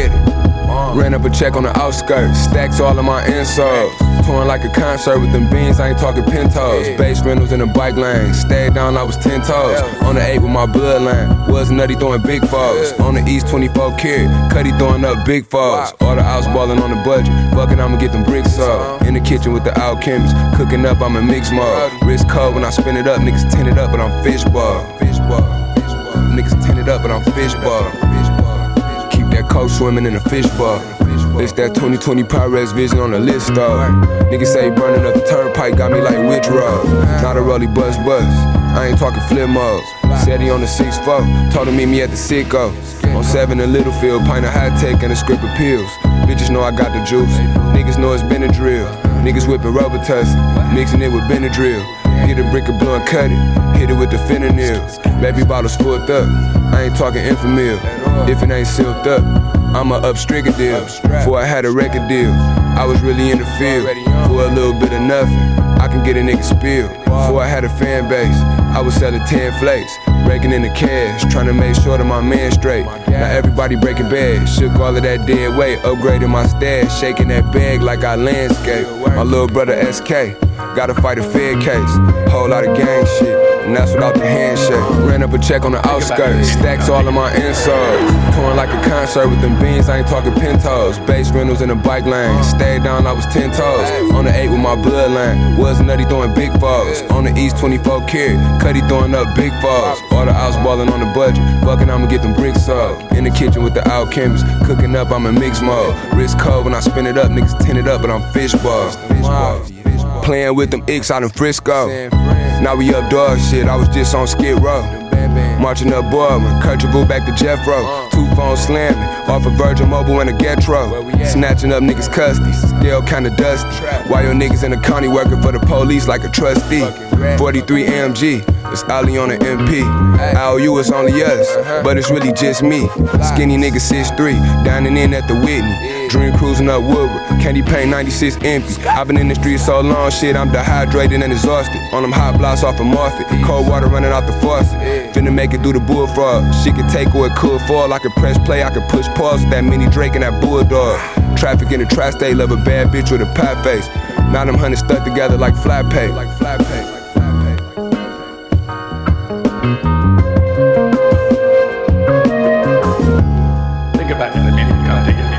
get it. Ran up a check on the outskirts, stacks all of my insoles. Touring like a concert with them beans, I ain't talking pintos. Base rentals in the bike lane, stayed down, I was 10 toes. On the 8 with my bloodline, was nutty throwing big foes. On the East 24 carat, Cuddy throwing up big foes. All the outs balling on the budget, fucking I'ma get them bricks up. In the kitchen with the alchemists, cooking up, I'm in mix mode. Wrist cold when I spin it up, niggas tinted up, but I'm fishball. Niggas tinted up, but I'm fishball. Coat swimming in a fishball. It's that 2020 Pyrex vision on the list, though. Niggas say burning up the turnpike got me like which road? Not a rolly buzz buzz. I ain't talking flip modes. Said he on the 6-4, told him meet me at the sicko. On 7 in Littlefield, pint of high tech and a script of pills. Bitches know I got the juice. Niggas know it's been a drill. Niggas whipping rubber tussy, mixing it with Benadryl. Get a brick of blue and cut it, hit it with the fentanyl. Baby bottles full up, I ain't talking Enfamil. If it ain't sealed up, I'ma up Striga deal. Before I had a record deal, I was really in the field. For a little bit of nothing, I can get a nigga spill. Before I had a fan base, I was selling 10 flakes. Breaking in the cash, trying to make sure that my man straight. Now everybody breaking bad, shook all of that dead weight, upgraded my stash, shaking that bag like I landscape. My little brother SK, gotta fight a Fed case, whole lot of gang shit. And that's without the handshake. Ran up a check on the outskirts, stacks all of my insoles. Touring like a concert with them beans, I ain't talking pintos. Base rentals in the bike lane, stayed down, I was 10 toes. On the 8 with my bloodline, was nutty throwing big falls. On the East 24 carat, Cuddy throwing up big falls. All the outs balling on the budget, fucking I'ma get them bricks up. In the kitchen with the alchemists, cooking up, I'm in mix mode. Wrist cold when I spin it up, niggas tinted up, but I'm fishball. Playing with them icks out in Frisco. Now we up dog shit, I was just on Skid Row. Marching up Boardman, Kurtable back to Jeffro. Two phones slamming, off a Virgin Mobile and a Getro. Snatching up niggas' custodies, still kinda dusty. Why your niggas in the county working for the police like a trustee? 43 AMG, it's Ali on the MP. IOU is only us, uh-huh. but it's really just me. Skinny nigga 6'3, dining in at the Whitney. Dream cruising up Woodward, candy paint 96 empty. I've been in the street so long, shit, I'm dehydrated and exhausted. On them hot blocks off of Morphic, cold water running out the faucet. Finna make it through the bullfrog. She could take or it could fall. I could press play, I could push pause with that mini Drake and that bulldog. Traffic in the tri-state, love a bad bitch with a pie face. Now them hunters stuck together like flat pay. Like flat pay. Think about it a minute, God,